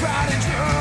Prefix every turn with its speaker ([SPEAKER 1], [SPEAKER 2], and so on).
[SPEAKER 1] crowded room.